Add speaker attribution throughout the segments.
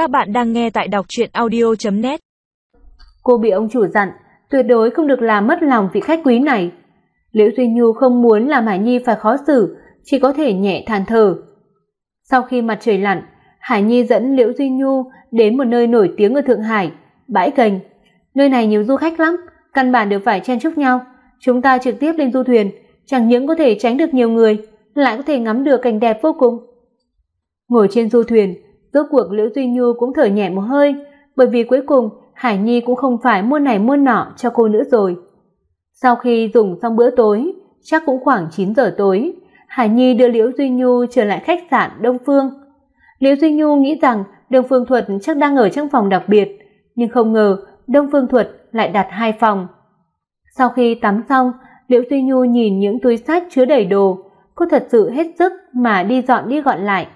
Speaker 1: Các bạn đang nghe tại đọc truyện audio.net.
Speaker 2: Cô bị ông chủ dặn, tuyệt đối không được làm mất lòng vị khách quý này. Liễu Duy Nhu không muốn làm Hải Nhi phải khó xử, chỉ có thể nhẹ than thở. Sau khi mặt trời lặn, Hải Nhi dẫn Liễu Duy Nhu đến một nơi nổi tiếng ở Thượng Hải, bãi cành. Nơi này nhiều du khách lắm, căn bản đều phải chen chúc nhau. Chúng ta trực tiếp lên du thuyền, chẳng những có thể tránh được nhiều người, lại có thể ngắm được cảnh đẹp vô cùng. Ngồi trên du thuyền, rốt cuộc Liễu Duy Nhu cũng thở nhẹ một hơi, bởi vì cuối cùng Hải Nhi cũng không phải mua này mua nọ cho cô nữa rồi. Sau khi dùng xong bữa tối, chắc cũng khoảng 9 giờ tối, Hải Nhi đưa Liễu Duy Nhu trở lại khách sạn Đông Phương. Liễu Duy Nhu nghĩ rằng Đông Phương Thuật chắc đang ở trong phòng đặc biệt, nhưng không ngờ Đông Phương Thuật lại đặt hai phòng. Sau khi tắm xong, Liễu Duy Nhu nhìn những túi sách chứa đầy đồ, cô thật sự hết sức mà đi dọn đi gọn lại.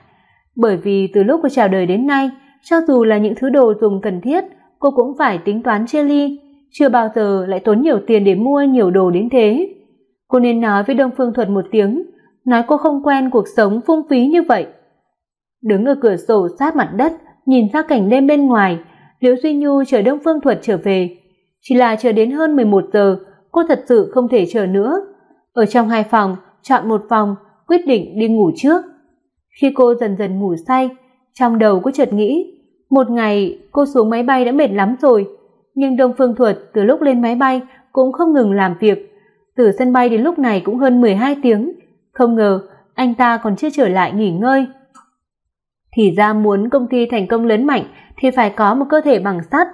Speaker 2: Bởi vì từ lúc cô chào đời đến nay, cho dù là những thứ đồ dùng cần thiết, cô cũng phải tính toán chia ly, chưa bao giờ lại tốn nhiều tiền để mua nhiều đồ đến thế. Cô nên nói với Đông Phương Thuật một tiếng, nói cô không quen cuộc sống phung phí như vậy. Đứng ở cửa sổ sát mặt đất, nhìn ra cảnh đêm bên ngoài, Liễu Duy Nhu chờ Đông Phương Thuật trở về. Chỉ là chờ đến hơn 11 giờ, cô thật sự không thể chờ nữa. Ở trong hai phòng, chọn một phòng, quyết định đi ngủ trước. Khi cô dần dần ngủ say, trong đầu cô chợt nghĩ, một ngày cô xuống máy bay đã mệt lắm rồi, nhưng Đông Phương Thuật từ lúc lên máy bay cũng không ngừng làm việc. Từ sân bay đến lúc này cũng hơn 12 tiếng, không ngờ anh ta còn chưa trở lại nghỉ ngơi. Thì ra muốn công ty thành công lớn mạnh thì phải có một cơ thể bằng sắt.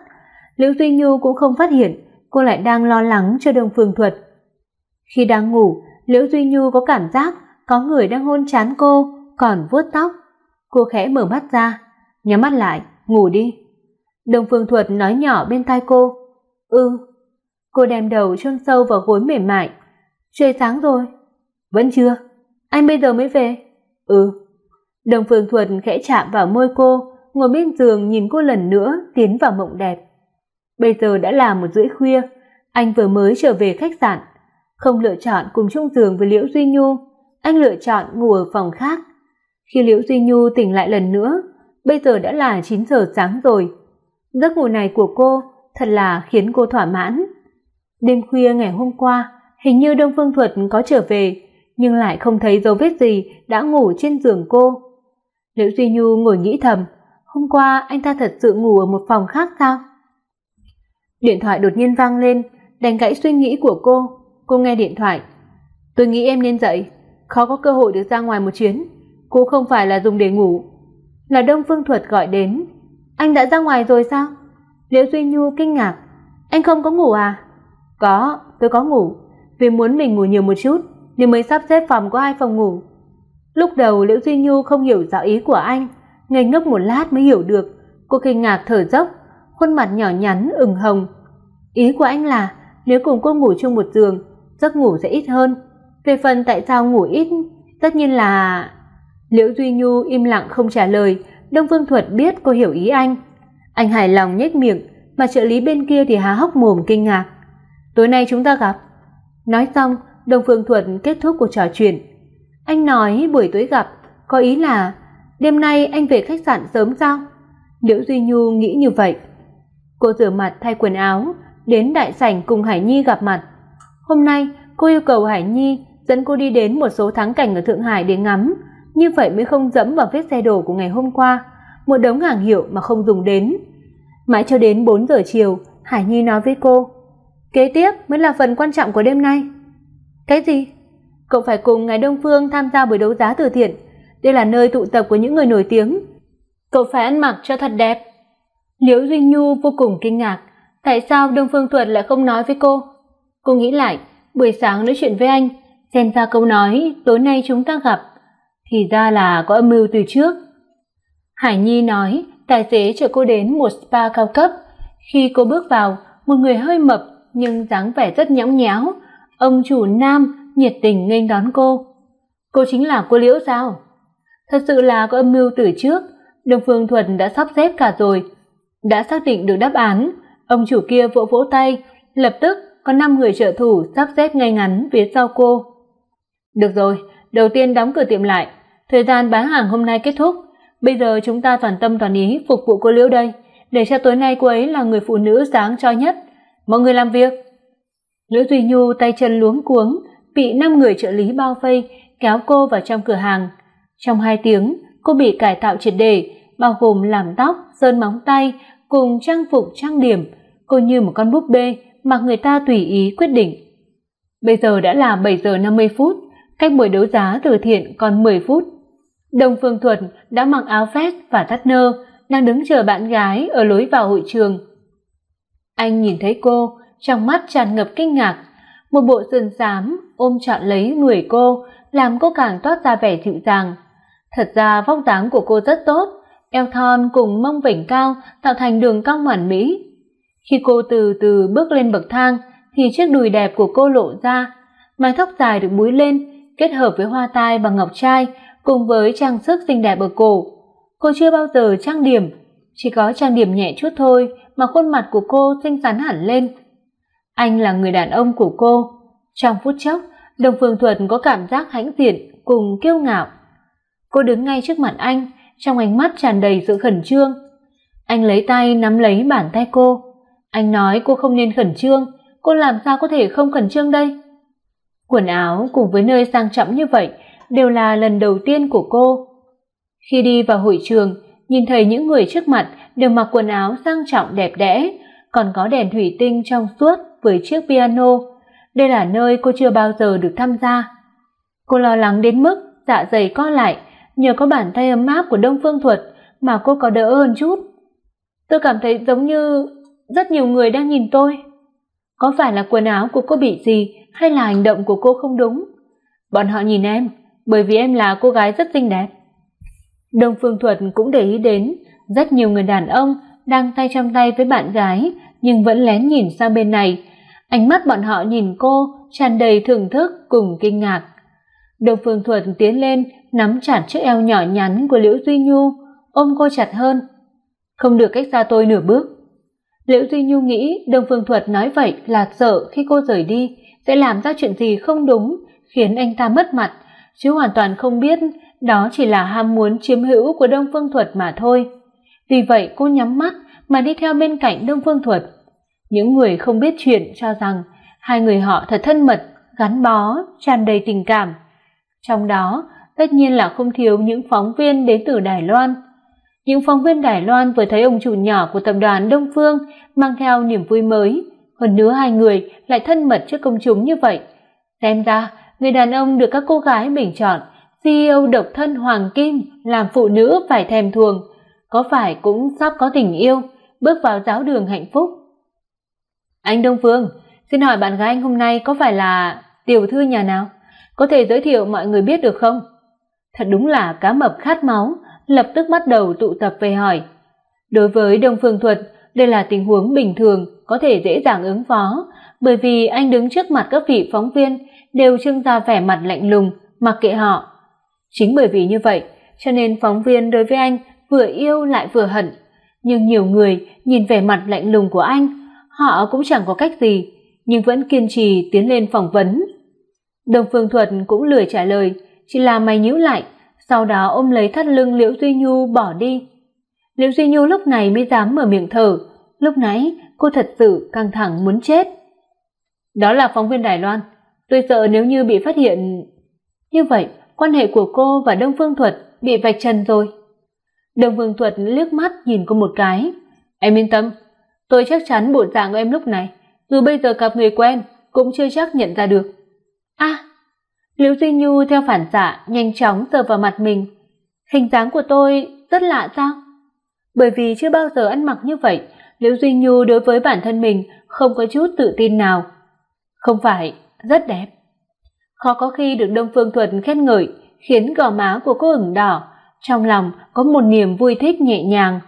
Speaker 2: Liễu Duy Nhu cũng không phát hiện cô lại đang lo lắng cho Đông Phương Thuật. Khi đang ngủ, Liễu Duy Nhu có cảm giác có người đang hôn trán cô, còn vuốt tóc. Cô khẽ mở mắt ra, nhắm mắt lại, ngủ đi. đồng Phương Thuật nói nhỏ bên tai cô, "Ừ." Cô đem đầu chôn sâu vào gối mềm mại. "Trời sáng rồi." "Vẫn chưa? Anh bây giờ mới về?" "Ừ." đồng Phương Thuật khẽ chạm vào môi cô, ngồi bên giường nhìn cô lần nữa tiến vào mộng đẹp. Bây giờ đã là một rưỡi khuya, anh vừa mới trở về khách sạn, không lựa chọn cùng chung giường với Liễu Duy Nhu, anh lựa chọn ngủ ở phòng khác. Khi Liễu Duy Nhu tỉnh lại lần nữa, bây giờ đã là 9 giờ sáng rồi. Giấc ngủ này của cô thật là khiến cô thỏa mãn. Đêm khuya ngày hôm qua, hình như Đông Phương Thuật có trở về, nhưng lại không thấy dấu vết gì đã ngủ trên giường cô. Liễu Duy Nhu ngồi nghĩ thầm, hôm qua anh ta thật sự ngủ ở một phòng khác sao? Điện thoại đột nhiên vang lên, đánh gãy suy nghĩ của cô. Cô nghe điện thoại. "Tôi nghĩ em nên dậy, khó có cơ hội được ra ngoài một chuyến, cô không phải là dùng để ngủ." Là Đông Phương Thuật gọi đến. "Anh đã ra ngoài rồi sao?" Liễu Duy Nhu kinh ngạc. "Anh không có ngủ à?" "Có, tôi có ngủ, vì muốn mình ngủ nhiều một chút nên mới sắp xếp phòng có hai phòng ngủ." Lúc đầu Liễu Duy Nhu không hiểu rõ ý của anh, ngây ngốc một lát mới hiểu được, cô kinh ngạc thở dốc, khuôn mặt nhỏ nhắn ửng hồng. Ý của anh là nếu cùng cô ngủ chung một giường, giấc ngủ sẽ ít hơn. Về phần tại sao ngủ ít, tất nhiên là Liễu Duy Nhu im lặng không trả lời, Đông Phương Thuật biết cô hiểu ý anh. Anh hài lòng nhếch miệng, mà trợ lý bên kia thì há hốc mồm kinh ngạc. "Tối nay chúng ta gặp." Nói xong, Đông Phương Thuật kết thúc cuộc trò chuyện. Anh nói buổi tối gặp, có ý là đêm nay anh về khách sạn sớm sao? Liễu Duy Nhu nghĩ như vậy. Cô rửa mặt thay quần áo, đến đại sảnh cùng Hải Nhi gặp mặt. Hôm nay, cô yêu cầu Hải Nhi dẫn cô đi đến một số thắng cảnh ở Thượng Hải để ngắm, như vậy mới không dẫm vào vết xe đổ của ngày hôm qua, một đống hàng hiệu mà không dùng đến. Mãi cho đến 4 giờ chiều, Hải Nhi nói với cô, "Kế tiếp mới là phần quan trọng của đêm nay." "Cái gì?" "Cậu phải cùng ngài Đông Phương tham gia buổi đấu giá từ thiện, đây là nơi tụ tập của những người nổi tiếng. Cậu phải ăn mặc cho thật đẹp." Liễu Duy Nhu vô cùng kinh ngạc, tại sao Đông Phương Thuật lại không nói với cô? Cô nghĩ lại, buổi sáng nói chuyện với anh, xem ra câu nói tối nay chúng ta gặp thì ra là có âm mưu từ trước. Hải Nhi nói, tài xế chở cô đến một spa cao cấp. Khi cô bước vào, một người hơi mập nhưng dáng vẻ rất nhõng nhẽo, ông chủ nam nhiệt tình nghênh đón cô. Cô chính là cô Liễu sao? Thật sự là có âm mưu từ trước, Đông Phương Thuần đã sắp xếp cả rồi. Đã xác định được đáp án, ông chủ kia vỗ vỗ tay, lập tức có năm người trợ thủ sắp xếp ngay ngắn phía sau cô. Được rồi, đầu tiên đóng cửa tiệm lại, thời gian bán hàng hôm nay kết thúc, bây giờ chúng ta toàn tâm toàn ý phục vụ cô Liễu đây, để cho tối nay cô ấy là người phụ nữ sáng cho nhất. Mọi người làm việc. Liễu Duy Nhu tay chân luống cuống, bị năm người trợ lý bao vây, kéo cô vào trong cửa hàng. Trong hai tiếng, cô bị cải tạo triệt để, bao gồm làm tóc, sơn móng tay cùng trang phục trang điểm, cô như một con búp bê mà người ta tùy ý quyết định. Bây giờ đã là 7 giờ 50 phút, cách buổi đấu giá từ thiện còn 10 phút. Đồng Phương Thuật đã mặc áo vest và thắt nơ, đang đứng chờ bạn gái ở lối vào hội trường. Anh nhìn thấy cô, trong mắt tràn ngập kinh ngạc, một bộ sườn xám ôm trọn lấy người cô, làm cô càng toát ra vẻ dịu dàng. Thật ra vóc dáng của cô rất tốt, eo thon cùng mông vểnh cao tạo thành đường cong hoàn mỹ. Khi cô từ từ bước lên bậc thang thì chiếc đùi đẹp của cô lộ ra, mái tóc dài được búi lên, kết hợp với hoa tai bằng ngọc trai cùng với trang sức xinh đẹp ở cổ. Cô chưa bao giờ trang điểm, chỉ có trang điểm nhẹ chút thôi mà khuôn mặt của cô xinh xắn hẳn lên. Anh là người đàn ông của cô. Trong phút chốc, Đồng Phương Thuật có cảm giác hãnh diện cùng kiêu ngạo. Cô đứng ngay trước mặt anh, trong ánh mắt tràn đầy sự khẩn trương. Anh lấy tay nắm lấy bàn tay cô. Anh nói cô không nên khẩn trương, cô làm sao có thể không khẩn trương đây? Quần áo cùng với nơi sang trọng như vậy đều là lần đầu tiên của cô. Khi đi vào hội trường, nhìn thấy những người trước mặt đều mặc quần áo sang trọng đẹp đẽ, còn có đèn thủy tinh trong suốt với chiếc piano. Đây là nơi cô chưa bao giờ được tham gia. Cô lo lắng đến mức dạ dày co lại, nhờ có bàn tay ấm áp của Đông Phương Thuật mà cô có đỡ hơn chút. Tôi cảm thấy giống như rất nhiều người đang nhìn tôi. Có phải là quần áo của cô bị gì hay là hành động của cô không đúng? Bọn họ nhìn em, bởi vì em là cô gái rất xinh đẹp. Đông Phương Thuật cũng để ý đến rất nhiều người đàn ông đang tay trong tay với bạn gái nhưng vẫn lén nhìn sang bên này. Ánh mắt bọn họ nhìn cô tràn đầy thưởng thức cùng kinh ngạc. Đông Phương Thuật tiến lên, nắm chặt chiếc eo nhỏ nhắn của Liễu Duy Nhu, ôm cô chặt hơn. Không được cách xa tôi nửa bước. Liễu Duy Nhu nghĩ Đông Phương Thuật nói vậy là sợ khi cô rời đi sẽ làm ra chuyện gì không đúng, khiến anh ta mất mặt, chứ hoàn toàn không biết đó chỉ là ham muốn chiếm hữu của Đông Phương Thuật mà thôi. Vì vậy cô nhắm mắt mà đi theo bên cạnh Đông Phương Thuật. Những người không biết chuyện cho rằng hai người họ thật thân mật, gắn bó, tràn đầy tình cảm. Trong đó, tất nhiên là không thiếu những phóng viên đến từ Đài Loan. Những phóng viên Đài Loan vừa thấy ông chủ nhỏ của tập đoàn Đông Phương mang theo niềm vui mới, hơn nữa hai người lại thân mật trước công chúng như vậy. Xem ra, người đàn ông được các cô gái bình chọn, CEO độc thân Hoàng Kim làm phụ nữ phải thèm thuồng, có phải cũng sắp có tình yêu, bước vào giáo đường hạnh phúc. Anh Đông Phương, xin hỏi bạn gái anh hôm nay có phải là tiểu thư nhà nào? Có thể giới thiệu mọi người biết được không? Thật đúng là cá mập khát máu, lập tức bắt đầu tụ tập về hỏi. Đối với Đông Phương Thuật, đây là tình huống bình thường, có thể dễ dàng ứng phó, bởi vì anh đứng trước mặt các vị phóng viên đều trưng ra vẻ mặt lạnh lùng, mặc kệ họ. Chính bởi vì như vậy, cho nên phóng viên đối với anh vừa yêu lại vừa hận, nhưng nhiều người nhìn vẻ mặt lạnh lùng của anh, họ cũng chẳng có cách gì, nhưng vẫn kiên trì tiến lên phỏng vấn. Đồng Phương Thuật cũng lười trả lời, chỉ là mày nhíu lại, sau đó ôm lấy thắt lưng Liễu Duy Nhu bỏ đi. Liễu Duy Nhu lúc này mới dám mở miệng thở, lúc nãy cô thật sự căng thẳng muốn chết. Đó là phóng viên Đài Loan, tôi sợ nếu như bị phát hiện như vậy, quan hệ của cô và Đông Phương Thuật bị vạch trần rồi. Đông Phương Thuật liếc mắt nhìn cô một cái, "Em yên tâm, tôi chắc chắn bộ dạng của em lúc này, dù bây giờ gặp người quen cũng chưa chắc nhận ra được." A, à, Liễu Duy Nhu theo phản xạ nhanh chóng sờ vào mặt mình. Hình dáng của tôi rất lạ sao? Bởi vì chưa bao giờ ăn mặc như vậy, Liễu Duy Nhu đối với bản thân mình không có chút tự tin nào. Không phải, rất đẹp. Khó có khi được Đông Phương Thuật khen ngợi, khiến gò má của cô ửng đỏ, trong lòng có một niềm vui thích nhẹ nhàng.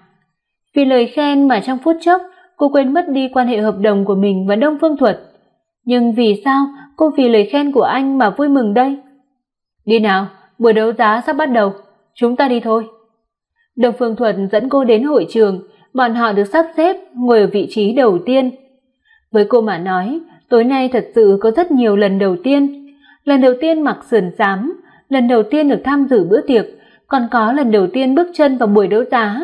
Speaker 2: Vì lời khen mà trong phút chốc, cô quên mất đi quan hệ hợp đồng của mình và Đông Phương Thuật. Nhưng vì sao cô vì lời khen của anh mà vui mừng đây? Đi nào, buổi đấu giá sắp bắt đầu, chúng ta đi thôi. Đông Phương Thuật dẫn cô đến hội trường, bọn họ được sắp xếp ngồi ở vị trí đầu tiên. Với cô mà nói, tối nay thật sự có rất nhiều lần đầu tiên. Lần đầu tiên mặc sườn xám, lần đầu tiên được tham dự bữa tiệc, còn có lần đầu tiên bước chân vào buổi đấu giá,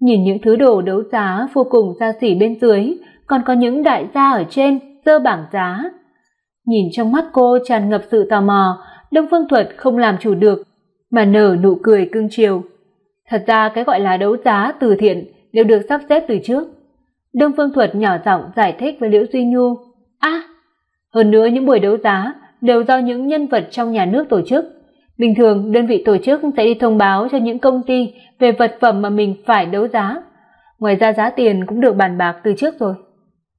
Speaker 2: nhìn những thứ đồ đấu giá vô cùng xa xỉ bên dưới, còn có những đại gia ở trên dơ bảng giá. Nhìn trong mắt cô tràn ngập sự tò mò, Đông Phương Thuật không làm chủ được mà nở nụ cười cưng chiều. Thật ra cái gọi là đấu giá từ thiện đều được sắp xếp từ trước. Đông Phương Thuật nhỏ giọng giải thích với Liễu Duy Nhu, "A, hơn nữa những buổi đấu giá đều do những nhân vật trong nhà nước tổ chức. Bình thường đơn vị tổ chức sẽ đi thông báo cho những công ty về vật phẩm mà mình phải đấu giá. Ngoài ra giá tiền cũng được bàn bạc từ trước rồi."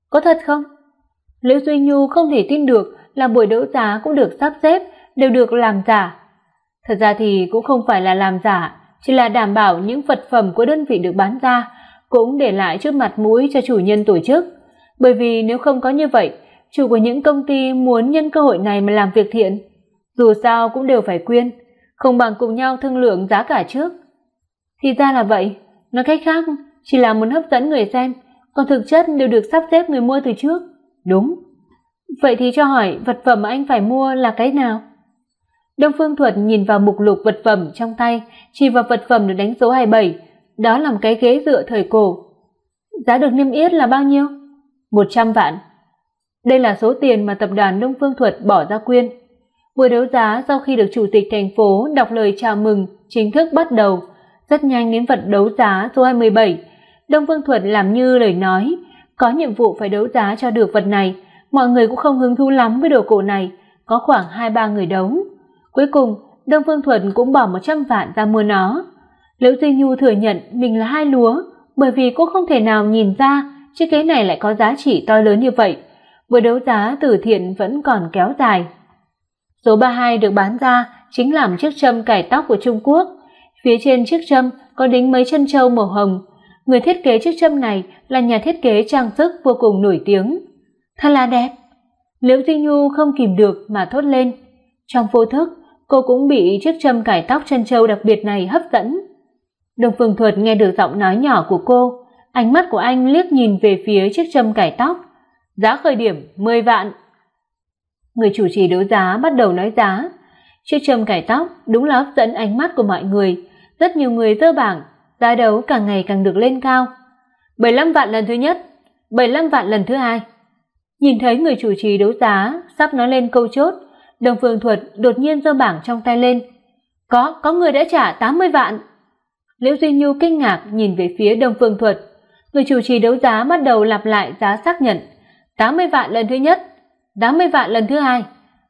Speaker 2: "Có thật không?" Liễu Duy Nhu không thể tin được là buổi đấu giá cũng được sắp xếp đều được làm giả. Thật ra thì cũng không phải là làm giả, chỉ là đảm bảo những vật phẩm của đơn vị được bán ra cũng để lại chút mặt mũi cho chủ nhân tổ chức, bởi vì nếu không có như vậy, chủ của những công ty muốn nhân cơ hội này mà làm việc thiện, dù sao cũng đều phải quyên, không bằng cùng nhau thương lượng giá cả trước. Thì ra là vậy, nói cách khác, chỉ là muốn hấp dẫn người xem, còn thực chất đều được sắp xếp người mua từ trước. Đúng. Vậy thì cho hỏi vật phẩm mà anh phải mua là cái nào? Đông Phương Thuật nhìn vào mục lục vật phẩm trong tay, chỉ vào vật phẩm được đánh số 27, đó là một cái ghế dựa thời cổ. Giá được niêm yết là bao nhiêu? 100 vạn. Đây là số tiền mà tập đoàn Đông Phương Thuật bỏ ra quyên. Buổi đấu giá sau khi được chủ tịch thành phố đọc lời chào mừng chính thức bắt đầu, rất nhanh đến vật đấu giá số 27. Đông Phương Thuật làm như lời nói, có nhiệm vụ phải đấu giá cho được vật này, mọi người cũng không hứng thú lắm với đồ cổ này, có khoảng 2-3 người đấu. Cuối cùng, Đông Phương Thuật cũng bỏ 100 vạn ra mua nó. Liễu Duy Nhu thừa nhận mình là hai lúa, bởi vì cô không thể nào nhìn ra chiếc ghế này lại có giá trị to lớn như vậy. Buổi đấu giá từ thiện vẫn còn kéo dài. Số 32 được bán ra chính là chiếc châm cải tóc của Trung Quốc. Phía trên chiếc châm có đính mấy chân châu màu hồng. Người thiết kế chiếc châm này là nhà thiết kế trang sức vô cùng nổi tiếng. Thật là đẹp. Liễu Duy Nhu không kìm được mà thốt lên. Trong vô thức, cô cũng bị chiếc châm cải tóc chân châu đặc biệt này hấp dẫn. đồng Phương Thuật nghe được giọng nói nhỏ của cô, ánh mắt của anh liếc nhìn về phía chiếc châm cải tóc. Giá khởi điểm 10 vạn. Người chủ trì đấu giá bắt đầu nói giá. Chiếc châm cải tóc đúng là hấp dẫn ánh mắt của mọi người, rất nhiều người dơ bảng, giá đấu càng ngày càng được lên cao. 75 vạn lần thứ nhất, 75 vạn lần thứ hai. Nhìn thấy người chủ trì đấu giá sắp nói lên câu chốt, Đồng Phương Thuật đột nhiên giơ bảng trong tay lên. Có, có người đã trả 80 vạn. Liễu Duy Nhu kinh ngạc nhìn về phía Đồng Phương Thuật. Người chủ trì đấu giá bắt đầu lặp lại giá xác nhận. 80 vạn lần thứ nhất, 80 vạn lần thứ hai,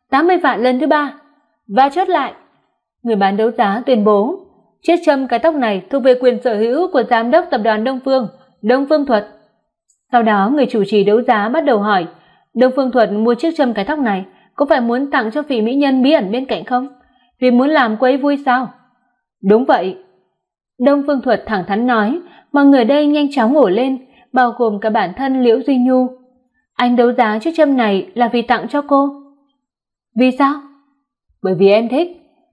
Speaker 2: 80 vạn lần thứ ba. Và chốt lại. Người bán đấu giá tuyên bố, chiếc châm cái tóc này thuộc về quyền sở hữu của giám đốc tập đoàn Đông Phương, Đông Phương Thuật. Sau đó người chủ trì đấu giá bắt đầu hỏi, Đông Phương Thuật mua chiếc châm cái tóc này có phải muốn tặng cho vị mỹ nhân bí ẩn bên cạnh không? Vì muốn làm cô ấy vui sao? Đúng vậy. Đông Phương Thuật thẳng thắn nói, mọi người đây nhanh chóng ngổ lên, bao gồm cả bản thân Liễu Duy Nhu. Anh đấu giá chiếc châm này là vì tặng cho cô. Vì sao? Bởi vì em thích,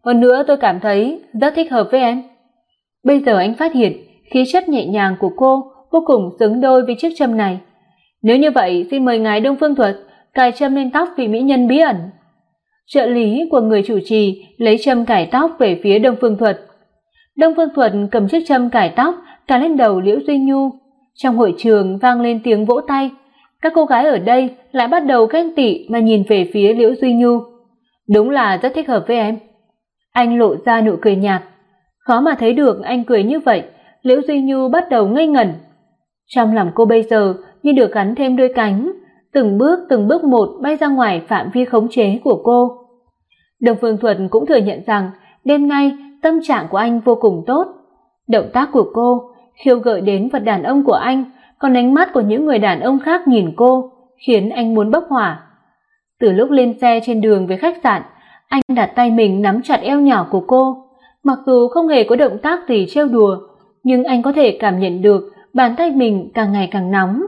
Speaker 2: hơn nữa tôi cảm thấy rất thích hợp với em. Bây giờ anh phát hiện khí chất nhẹ nhàng của cô vô cùng xứng đôi với chiếc châm này. Nếu như vậy, xin mời ngài Đông Phương Thuật cài châm lên tóc vị mỹ nhân bí ẩn. Trợ lý của người chủ trì lấy châm cài tóc về phía Đông Phương Thuật. Đông Phương Thuật cầm chiếc châm cài tóc cài lên đầu Liễu Duy Nhu. Trong hội trường vang lên tiếng vỗ tay. Các cô gái ở đây lại bắt đầu ghen tị mà nhìn về phía Liễu Duy Nhu. Đúng là rất thích hợp với em. Anh lộ ra nụ cười nhạt. Khó mà thấy được anh cười như vậy, Liễu Duy Nhu bắt đầu ngây ngẩn. Trong lòng cô bây giờ như được gắn thêm đôi cánh, từng bước từng bước một bay ra ngoài phạm vi khống chế của cô. Đồng Phương Thuật cũng thừa nhận rằng đêm nay tâm trạng của anh vô cùng tốt. Động tác của cô khiêu gợi đến vật đàn ông của anh, còn ánh mắt của những người đàn ông khác nhìn cô khiến anh muốn bốc hỏa. Từ lúc lên xe trên đường về khách sạn, anh đặt tay mình nắm chặt eo nhỏ của cô, mặc dù không hề có động tác gì trêu đùa, nhưng anh có thể cảm nhận được bàn tay mình càng ngày càng nóng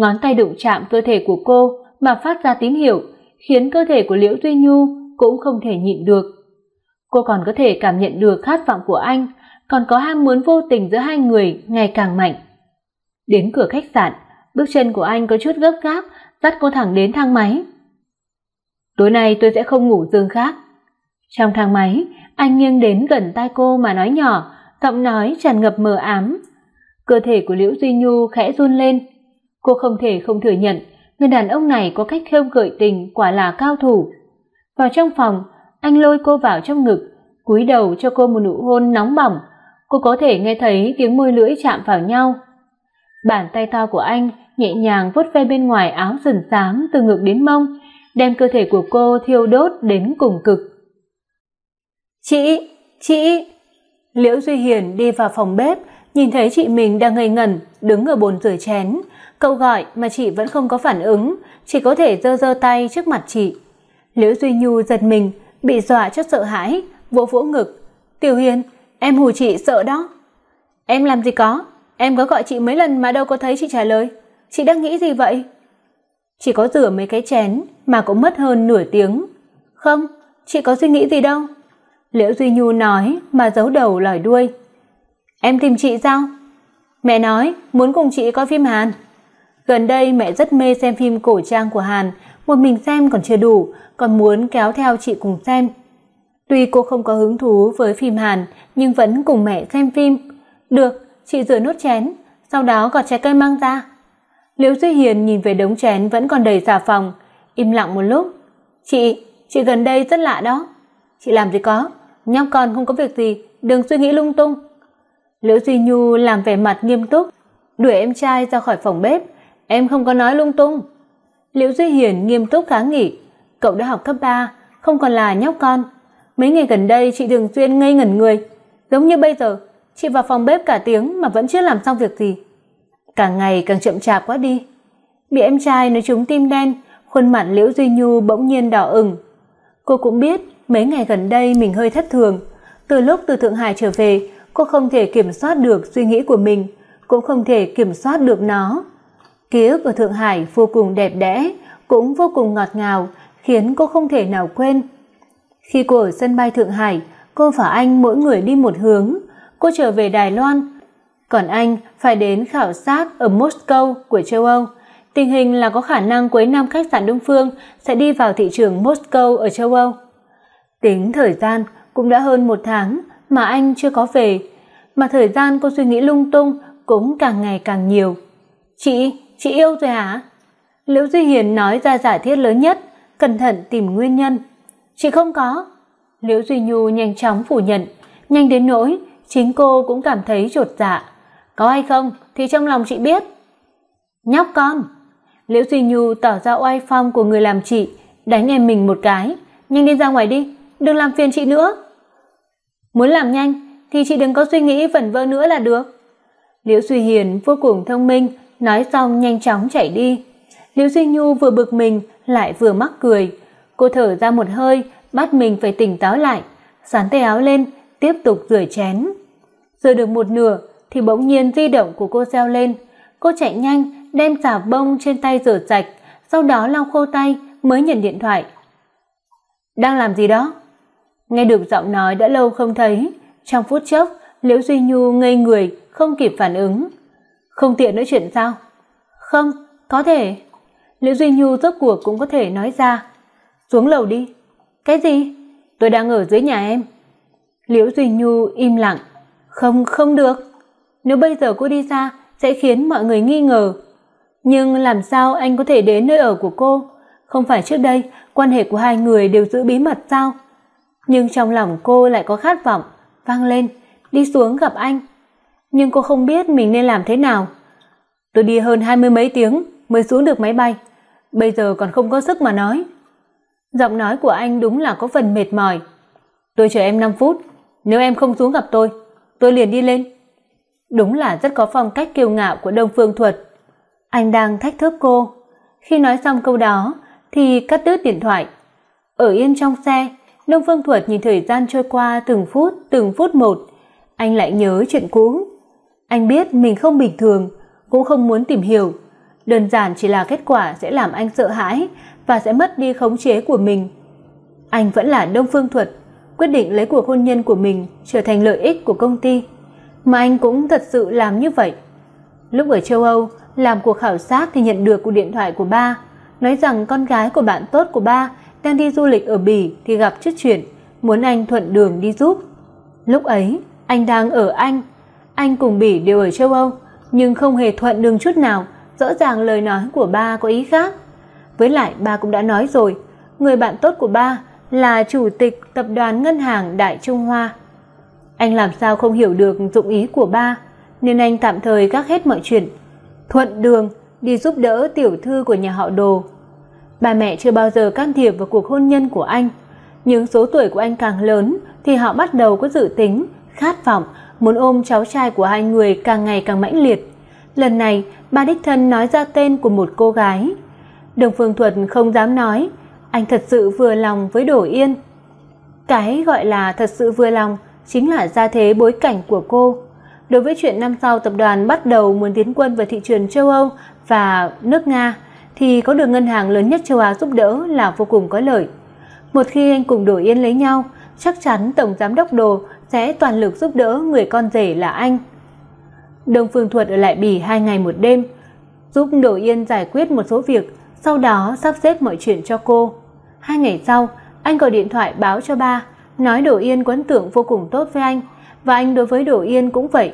Speaker 2: ngón tay đụng chạm cơ thể của cô mà phát ra tín hiệu, khiến cơ thể của Liễu Duy Nhu cũng không thể nhịn được. Cô còn có thể cảm nhận được khát vọng của anh, còn có ham muốn vô tình giữa hai người ngày càng mạnh. Đến cửa khách sạn, bước chân của anh có chút gấp gáp, dắt cô thẳng đến thang máy. Tối nay tôi sẽ không ngủ giường khác. Trong thang máy, Anh nghiêng đến gần tai cô mà nói nhỏ, giọng nói tràn ngập mờ ám. Cơ thể của Liễu Duy Nhu khẽ run lên. Cô không thể không thừa nhận, người đàn ông này có cách khêu gợi tình quả là cao thủ. Vào trong phòng, anh lôi cô vào trong ngực, cúi đầu cho cô một nụ hôn nóng bỏng. Cô có thể nghe thấy tiếng môi lưỡi chạm vào nhau. Bàn tay to của anh nhẹ nhàng vuốt ve bên ngoài áo sần xám từ ngực đến mông, đem cơ thể của cô thiêu đốt đến cùng cực. "Chị, chị!" Liễu Duy Hiền đi vào phòng bếp, nhìn thấy chị mình đang ngây ngẩn đứng ở bồn rửa chén, cậu gọi mà chị vẫn không có phản ứng, chỉ có thể giơ giơ tay trước mặt chị. Liễu Duy Nhu giật mình, bị dọa cho sợ hãi, vỗ vỗ ngực. "Tiểu Hiền, em hù chị sợ đó." "Em làm gì có, em có gọi chị mấy lần mà đâu có thấy chị trả lời. Chị đang nghĩ gì vậy?" Chỉ có rửa mấy cái chén mà cũng mất hơn nửa tiếng. "Không, chị có suy nghĩ gì đâu." Liễu Duy Nhu nói mà giấu đầu lòi đuôi. "Em tìm chị sao?" Mẹ nói muốn cùng chị coi phim Hàn. Gần đây mẹ rất mê xem phim cổ trang của Hàn, một mình xem còn chưa đủ, còn muốn kéo theo chị cùng xem. Tuy cô không có hứng thú với phim Hàn, nhưng vẫn cùng mẹ xem phim. "Được, chị rửa nốt chén, sau đó gọt trái cây mang ra." Liễu Duy Hiền nhìn về đống chén vẫn còn đầy xà phòng, im lặng một lúc. "Chị, chị gần đây rất lạ đó." "Chị làm gì có, nhóc con không có việc gì, đừng suy nghĩ lung tung." Liễu Duy Nhu làm vẻ mặt nghiêm túc, đuổi em trai ra khỏi phòng bếp, "Em không có nói lung tung." Liễu Duy Hiền nghiêm túc kháng nghị, "Cậu đã học cấp 3, không còn là nhóc con. Mấy ngày gần đây chị thường xuyên ngây ngẩn người, giống như bây giờ, chị vào phòng bếp cả tiếng mà vẫn chưa làm xong việc gì." Càng ngày càng chậm chạp quá đi. Bị em trai nói trúng tim đen, khuôn mặt Liễu Duy Nhu bỗng nhiên đỏ ửng. Cô cũng biết mấy ngày gần đây mình hơi thất thường, từ lúc từ Thượng Hải trở về, cô không thể kiểm soát được suy nghĩ của mình, cũng không thể kiểm soát được nó. Ký ức ở Thượng Hải vô cùng đẹp đẽ, cũng vô cùng ngọt ngào, khiến cô không thể nào quên. Khi cô ở sân bay Thượng Hải, cô và anh mỗi người đi một hướng, cô trở về Đài Loan, còn anh phải đến khảo sát ở Moscow của châu Âu. Tình hình là có khả năng cuối năm khách sạn Đông Phương sẽ đi vào thị trường Moscow ở châu Âu. Tính thời gian cũng đã hơn một tháng mà anh chưa có về, mà thời gian cô suy nghĩ lung tung cũng càng ngày càng nhiều. "Chị, chị yêu rồi hả?" Liễu Duy Hiền nói ra giả thiết lớn nhất, cẩn thận tìm nguyên nhân. "Chị không có." Liễu Duy Nhu nhanh chóng phủ nhận, nhanh đến nỗi chính cô cũng cảm thấy chột dạ. "Có hay không thì trong lòng chị biết." "Nhóc con." Liễu Duy Nhu tỏ ra oai phong của người làm chị, đánh em mình một cái, "Nhanh đi ra ngoài đi, đừng làm phiền chị nữa." Muốn làm nhanh thì chị đừng có suy nghĩ vẩn vơ nữa là được. Liễu Duy Hiền vô cùng thông minh, nói xong nhanh chóng chạy đi. Liễu Duy Nhu vừa bực mình lại vừa mắc cười, cô thở ra một hơi, bắt mình phải tỉnh táo lại, sắn tay áo lên, tiếp tục rửa chén rồi được một nửa thì bỗng nhiên di động của cô reo lên, cô chạy nhanh đem xà bông trên tay rửa sạch, sau đó lau khô tay mới nhận điện thoại. Đang làm gì đó? Nghe được giọng nói đã lâu không thấy, trong phút chốc, Liễu Duy Nhu ngây người, không kịp phản ứng. Không tiện nói chuyện sao? Không, có thể. Liễu Duy Nhu rốt cuộc cũng có thể nói ra. Xuống lầu đi. Cái gì? Tôi đang ở dưới nhà em. Liễu Duy Nhu im lặng. Không, không được. Nếu bây giờ cô đi ra sẽ khiến mọi người nghi ngờ. Nhưng làm sao anh có thể đến nơi ở của cô? Không phải trước đây quan hệ của hai người đều giữ bí mật sao? Nhưng trong lòng cô lại có khát vọng vang lên, đi xuống gặp anh. Nhưng cô không biết mình nên làm thế nào. Tôi đi hơn hai mươi mấy tiếng mới xuống được máy bay, bây giờ còn không có sức mà nói. Giọng nói của anh đúng là có phần mệt mỏi. Tôi chờ em 5 phút, nếu em không xuống gặp tôi, tôi liền đi lên. Đúng là rất có phong cách kiêu ngạo của Đông Phương Thuật. Anh đang thách thức cô. Khi nói xong câu đó thì cắt đứt điện thoại. Ở yên trong xe, Đông Phương Thuật nhìn thời gian trôi qua từng phút, từng phút một, anh lại nhớ chuyện cũ. Anh biết mình không bình thường, cũng không muốn tìm hiểu, đơn giản chỉ là kết quả sẽ làm anh sợ hãi và sẽ mất đi khống chế của mình. Anh vẫn là Đông Phương Thuật, quyết định lấy cuộc hôn nhân của mình trở thành lợi ích của công ty, mà anh cũng thật sự làm như vậy. Lúc ở châu Âu, làm cuộc khảo sát thì nhận được cuộc điện thoại của ba, nói rằng con gái của bạn tốt của ba đang đi du lịch ở Bỉ thì gặp chút chuyện, muốn anh thuận đường đi giúp. Lúc ấy, anh đang ở Anh, anh cùng Bỉ đều ở châu Âu, nhưng không hề thuận đường chút nào, rõ ràng lời nói của ba có ý khác. Với lại ba cũng đã nói rồi, người bạn tốt của ba là chủ tịch tập đoàn ngân hàng Đại Trung Hoa. Anh làm sao không hiểu được dụng ý của ba, nên anh tạm thời gác hết mọi chuyện, thuận đường đi giúp đỡ tiểu thư của nhà họ Đồ. Ba mẹ chưa bao giờ can thiệp vào cuộc hôn nhân của anh, nhưng số tuổi của anh càng lớn thì họ bắt đầu có dự tính, khát vọng muốn ôm cháu trai của hai người càng ngày càng mãnh liệt. Lần này, ba đích thân nói ra tên của một cô gái. Đường Phương Thuật không dám nói, anh thật sự vừa lòng với Đỗ Yên. Cái gọi là thật sự vừa lòng chính là gia thế bối cảnh của cô. Đối với chuyện năm sau tập đoàn bắt đầu muốn tiến quân vào thị trường châu Âu và nước Nga thì có được ngân hàng lớn nhất châu Á giúp đỡ là vô cùng có lợi. Một khi anh cùng Đỗ Yên lấy nhau, chắc chắn tổng giám đốc Đồ sẽ toàn lực giúp đỡ người con rể là anh. Đông Phương Thuật ở lại Bỉ hai ngày một đêm, giúp Đỗ Yên giải quyết một số việc, sau đó sắp xếp mọi chuyện cho cô. Hai ngày sau, anh gọi điện thoại báo cho ba, nói Đỗ Yên có ấn tượng vô cùng tốt với anh và anh đối với Đỗ Yên cũng vậy.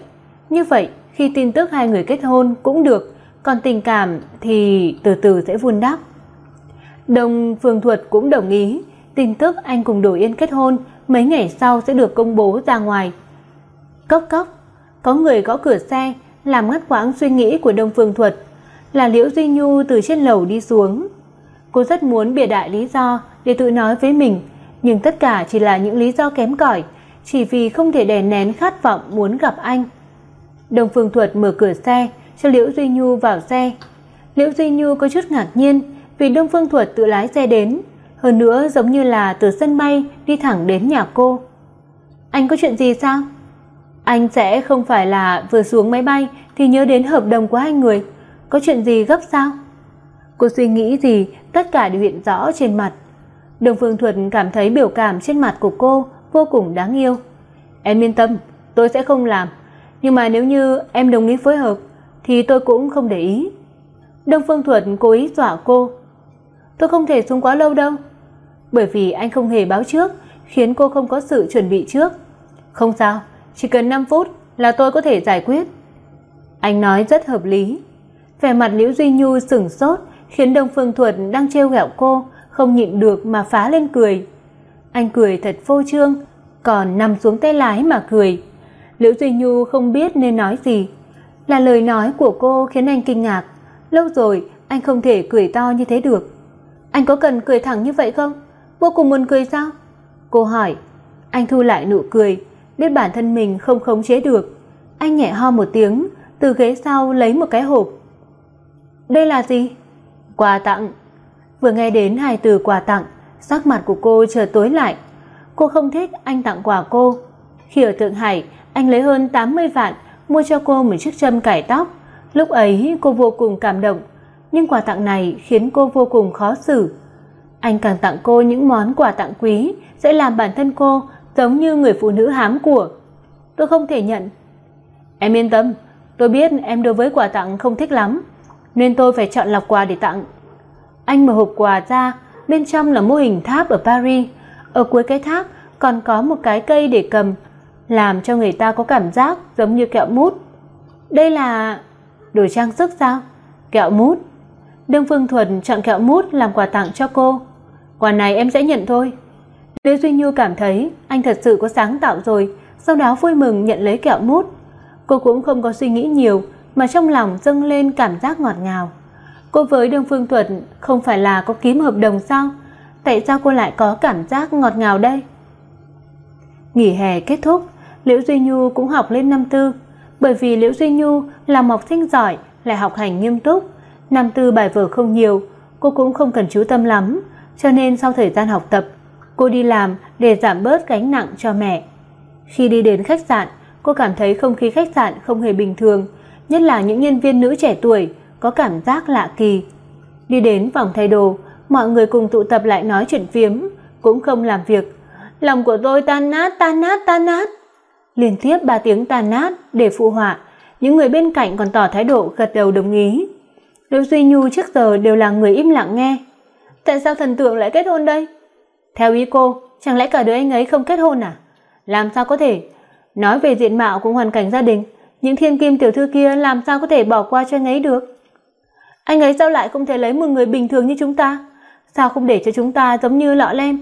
Speaker 2: Như vậy, khi tin tức hai người kết hôn cũng được, còn tình cảm thì từ từ sẽ vun đắp. Đông Phương Thuật cũng đồng ý, tin tức anh cùng Đỗ Yên kết hôn mấy ngày sau sẽ được công bố ra ngoài. Cốc cốc, có người gõ cửa xe, làm ngắt quãng suy nghĩ của Đông Phương Thuật, là Liễu Duy Nhu từ trên lầu đi xuống. Cô rất muốn bịa đại lý do để tự nói với mình, nhưng tất cả chỉ là những lý do kém cỏi, chỉ vì không thể đè nén khát vọng muốn gặp anh. Đông Phương Thuật mở cửa xe, cho Liễu Duy Nhu vào xe. Liễu Duy Nhu có chút ngạc nhiên vì Đông Phương Thuật tự lái xe đến, hơn nữa giống như là từ sân bay đi thẳng đến nhà cô. Anh có chuyện gì sao? Anh sẽ không phải là vừa xuống máy bay thì nhớ đến hợp đồng của hai người, có chuyện gì gấp sao? Cô suy nghĩ gì, tất cả đều hiện rõ trên mặt. Đường Phương Thuật cảm thấy biểu cảm trên mặt của cô vô cùng đáng yêu. Em yên tâm, tôi sẽ không làm, nhưng mà nếu như em đồng ý phối hợp thì tôi cũng không để ý. Đông Phương Thuật cố ý dọa cô. Tôi không thể xuống quá lâu đâu, bởi vì anh không hề báo trước, khiến cô không có sự chuẩn bị trước. Không sao, chỉ cần 5 phút là tôi có thể giải quyết. Anh nói rất hợp lý. Vẻ mặt Liễu Duy Nhu sững sốt, khiến Đông Phương Thuật đang trêu ghẹo cô, không nhịn được mà phá lên cười. Anh cười thật phô trương, còn nằm xuống tay lái mà cười. Liễu Duy Nhu không biết nên nói gì. Là lời nói của cô khiến anh kinh ngạc. Lâu rồi anh không thể cười to như thế được. Anh có cần cười thẳng như vậy không? Vô cùng muốn cười sao? Cô hỏi. Anh thu lại nụ cười, biết bản thân mình không khống chế được. Anh nhẹ ho một tiếng, từ ghế sau lấy một cái hộp. Đây là gì? Quà tặng. Vừa nghe đến hai từ quà tặng, sắc mặt của cô chợt tối lại. Cô không thích anh tặng quà cô. Khi ở Thượng Hải, anh lấy hơn 80 vạn mua cho cô một chiếc châm cải tóc. Lúc ấy cô vô cùng cảm động, nhưng quà tặng này khiến cô vô cùng khó xử. Anh càng tặng cô những món quà tặng quý sẽ làm bản thân cô giống như người phụ nữ hám của. Tôi không thể nhận. Em yên tâm, tôi biết em đối với quà tặng không thích lắm, nên tôi phải chọn lọc quà để tặng. Anh mở hộp quà ra, bên trong là mô hình tháp ở Paris, ở cuối cái tháp còn có một cái cây để cầm, làm cho người ta có cảm giác giống như kẹo mút. Đây là đồ trang sức sao? Kẹo mút. Đương Phương Thuần chọn kẹo mút làm quà tặng cho cô. Quà này em sẽ nhận thôi. Lê Duy Nhu cảm thấy anh thật sự có sáng tạo rồi, sau đó vui mừng nhận lấy kẹo mút. Cô cũng không có suy nghĩ nhiều, mà trong lòng dâng lên cảm giác ngọt ngào. Cô với Đương Phương Thuật không phải là có ký hợp đồng sao? Tại sao cô lại có cảm giác ngọt ngào đây? Nghỉ hè kết thúc, Liễu Duy Nhu cũng học lên năm tư, bởi vì Liễu Duy Nhu là học sinh giỏi, lại học hành nghiêm túc, năm tư bài vở không nhiều, cô cũng không cần chú tâm lắm, cho nên sau thời gian học tập, cô đi làm để giảm bớt gánh nặng cho mẹ. Khi đi đến khách sạn, cô cảm thấy không khí khách sạn không hề bình thường, nhất là những nhân viên nữ trẻ tuổi có cảm giác lạ kỳ. Đi đến phòng thay đồ, mọi người cùng tụ tập lại nói chuyện phiếm, cũng không làm việc. Lòng của tôi tan nát, tan nát, tan nát. Liên tiếp ba tiếng tan nát để phụ họa, những người bên cạnh còn tỏ thái độ gật đầu đồng ý. Liễu Duy Nhu trước giờ đều là người im lặng nghe. Tại sao thần tượng lại kết hôn đây? Theo ý cô, chẳng lẽ cả đứa anh ấy không kết hôn à? Làm sao có thể? Nói về diện mạo cũng hoàn cảnh gia đình, những thiên kim tiểu thư kia làm sao có thể bỏ qua cho anh ấy được? Anh ấy sao lại không thể lấy một người bình thường như chúng ta? Sao không để cho chúng ta giống như lọ lem,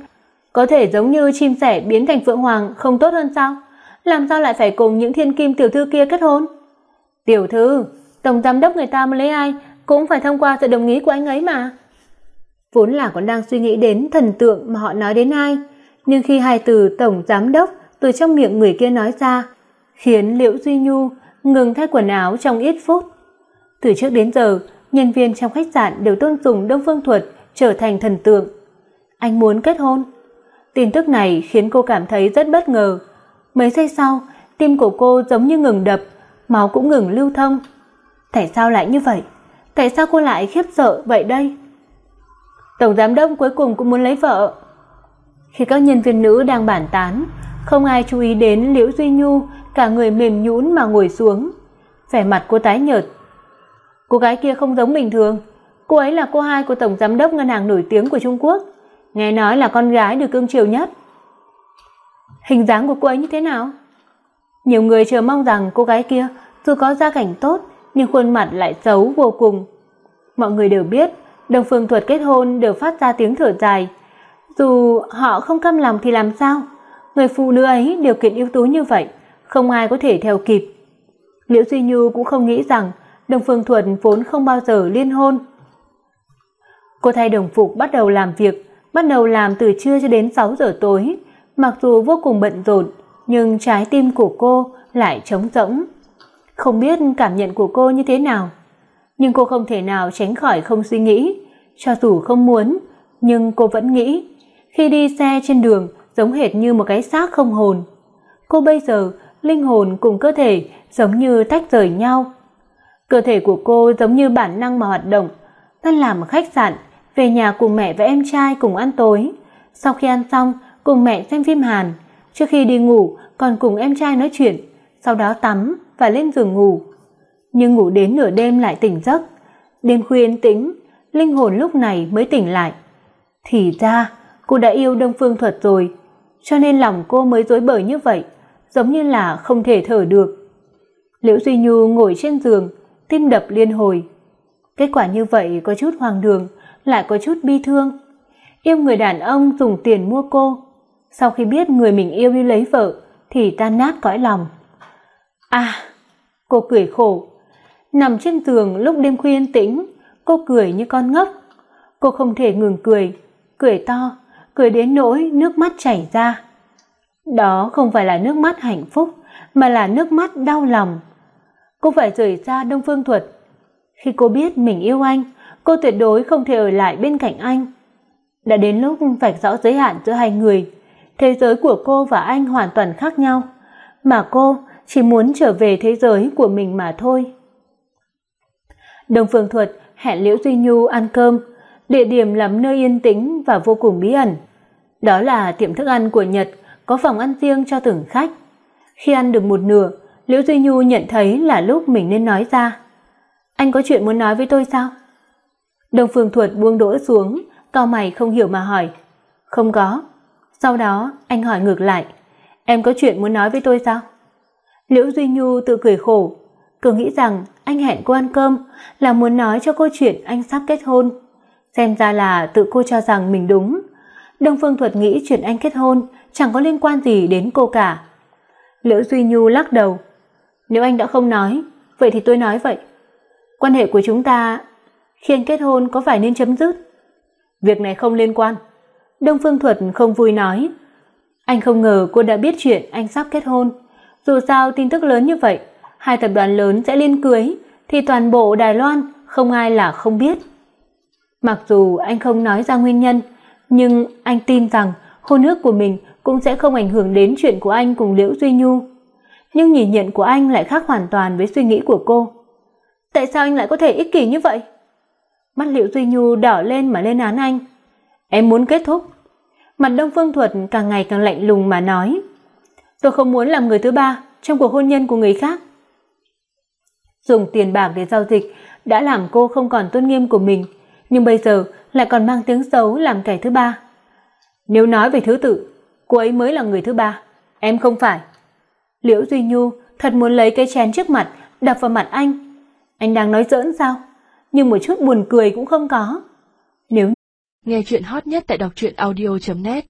Speaker 2: có thể giống như chim sẻ biến thành phượng hoàng không tốt hơn sao? Làm sao lại phải cùng những thiên kim tiểu thư kia kết hôn? Tiểu thư, tổng giám đốc người ta mà lấy ai cũng phải thông qua sự đồng ý của anh ấy mà. Vốn là còn đang suy nghĩ đến thần tượng mà họ nói đến ai, nhưng khi hai từ tổng giám đốc từ trong miệng người kia nói ra, khiến Liễu Duy Nhu ngừng thay quần áo trong ít phút. Từ trước đến giờ, nhân viên trong khách sạn đều tôn sùng Đông Phương Thuật trở thành thần tượng. Anh muốn kết hôn. Tin tức này khiến cô cảm thấy rất bất ngờ. Mấy giây sau, tim của cô giống như ngừng đập, máu cũng ngừng lưu thông. Tại sao lại như vậy? Tại sao cô lại khiếp sợ vậy đây? Tổng giám đốc cuối cùng cũng muốn lấy vợ. Khi các nhân viên nữ đang bàn tán, không ai chú ý đến Liễu Duy Nhu, cả người mềm nhũn mà ngồi xuống. Vẻ mặt cô tái nhợt. Cô gái kia không giống bình thường, cô ấy là cô hai của tổng giám đốc ngân hàng nổi tiếng của Trung Quốc, nghe nói là con gái được cưng chiều nhất. Hình dáng của cô ấy như thế nào? Nhiều người chờ mong rằng cô gái kia dù có gia cảnh tốt nhưng khuôn mặt lại xấu vô cùng. Mọi người đều biết, Đồng Phương Thuật kết hôn đều phát ra tiếng thở dài. Dù họ không cam lòng thì làm sao? Người phụ nữ ấy điều kiện ưu tú như vậy, không ai có thể theo kịp. Liễu Duy Nhu cũng không nghĩ rằng Đồng Phương Thuần vốn không bao giờ liên hôn. Cô thay đồng phục bắt đầu làm việc, bắt đầu làm từ trưa cho đến 6 giờ tối, mặc dù vô cùng bận rộn, nhưng trái tim của cô lại trống rỗng. Không biết cảm nhận của cô như thế nào, nhưng cô không thể nào tránh khỏi không suy nghĩ, cho dù không muốn, nhưng cô vẫn nghĩ, khi đi xe trên đường giống hệt như một cái xác không hồn. Cô bây giờ linh hồn cùng cơ thể giống như tách rời nhau. Cơ thể của cô giống như bản năng mà hoạt động, thân làm ở khách sạn, về nhà cùng mẹ và em trai cùng ăn tối. Sau khi ăn xong, cùng mẹ xem phim Hàn, trước khi đi ngủ còn cùng em trai nói chuyện, sau đó tắm và lên giường ngủ. Nhưng ngủ đến nửa đêm lại tỉnh giấc. Đêm khuya yên tĩnh, linh hồn lúc này mới tỉnh lại. Thì ra, cô đã yêu Đông Phương Thuật rồi, cho nên lòng cô mới rối bời như vậy, giống như là không thể thở được. Liễu Duy Nhu ngồi trên giường, tim đập liên hồi. Kết quả như vậy có chút hoang đường, lại có chút bi thương. Yêu người đàn ông dùng tiền mua cô, sau khi biết người mình yêu đi lấy vợ thì tan nát cõi lòng. À, cô cười khổ. Nằm trên giường lúc đêm khuya yên tĩnh, cô cười như con ngốc. Cô không thể ngừng cười, cười to, cười đến nỗi nước mắt chảy ra. Đó không phải là nước mắt hạnh phúc, mà là nước mắt đau lòng. Cô phải rời xa Đông Phương Thuật. Khi cô biết mình yêu anh, cô tuyệt đối không thể ở lại bên cạnh anh. Đã đến lúc vạch rõ giới hạn giữa hai người, thế giới của cô và anh hoàn toàn khác nhau, mà cô chỉ muốn trở về thế giới của mình mà thôi. Đông Phương Thuật hẹn Liễu Duy Nhu ăn cơm, địa điểm là nơi yên tĩnh và vô cùng bí ẩn. Đó là tiệm thức ăn của Nhật, có phòng ăn riêng cho từng khách. Khi ăn được một nửa, Liễu Duy Nhu nhận thấy là lúc mình nên nói ra. Anh có chuyện muốn nói với tôi sao? Đông Phương Thuật buông đũa xuống, cau mày không hiểu mà hỏi. Không có. Sau đó, anh hỏi ngược lại, em có chuyện muốn nói với tôi sao? Liễu Duy Nhu tự cười khổ, cứ nghĩ rằng anh hẹn cô ăn cơm là muốn nói cho cô chuyện anh sắp kết hôn. Xem ra là tự cô cho rằng mình đúng. Đông Phương Thuật nghĩ chuyện anh kết hôn chẳng có liên quan gì đến cô cả. Liễu Duy Nhu lắc đầu. Nếu anh đã không nói, vậy thì tôi nói vậy. Quan hệ của chúng ta khi anh kết hôn có phải nên chấm dứt? Việc này không liên quan. Đông Phương Thuật không vui nói. Anh không ngờ cô đã biết chuyện anh sắp kết hôn. Dù sao tin tức lớn như vậy, hai tập đoàn lớn sẽ liên cưới thì toàn bộ Đài Loan không ai là không biết. Mặc dù anh không nói ra nguyên nhân, nhưng anh tin rằng hôn ước của mình cũng sẽ không ảnh hưởng đến chuyện của anh cùng Liễu Duy Nhu. Nhưng nhìn nhận của anh lại khác hoàn toàn với suy nghĩ của cô. Tại sao anh lại có thể ích kỷ như vậy? Mắt Liễu Duy Nhu đỏ lên mà lên án anh. Em muốn kết thúc. Mặt Đông Phương Thuật càng ngày càng lạnh lùng mà nói. Tôi không muốn làm người thứ ba trong cuộc hôn nhân của người khác. Dùng tiền bạc để giao dịch đã làm cô không còn tôn nghiêm của mình, nhưng bây giờ lại còn mang tiếng xấu làm kẻ thứ ba. Nếu nói về thứ tự, cô ấy mới là người thứ ba, em không phải. Liễu Duy Nhu thật muốn lấy cái chén trước mặt đập vào mặt anh. Anh đang nói giỡn sao? Nhưng một chút buồn cười cũng không có. Nếu
Speaker 1: nghe chuyện hot nhất tại đọc truyện audio net